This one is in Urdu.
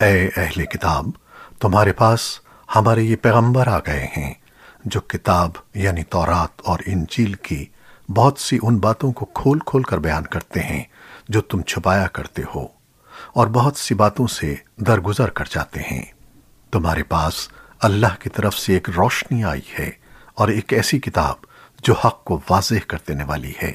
اے اہل کتاب، تمہارے پاس ہمارے یہ پیغمبر آ گئے ہیں، جو کتاب یعنی تورات اور انجیل کی بہت سی ان باتوں کو کھول کھول کر بیان کرتے ہیں جو تم چھپایا کرتے ہو، اور بہت سی باتوں سے درگزر کر جاتے ہیں۔ تمہارے پاس اللہ کی طرف سے ایک روشنی آئی ہے اور ایک ایسی کتاب جو حق کو واضح کر دینے والی ہے۔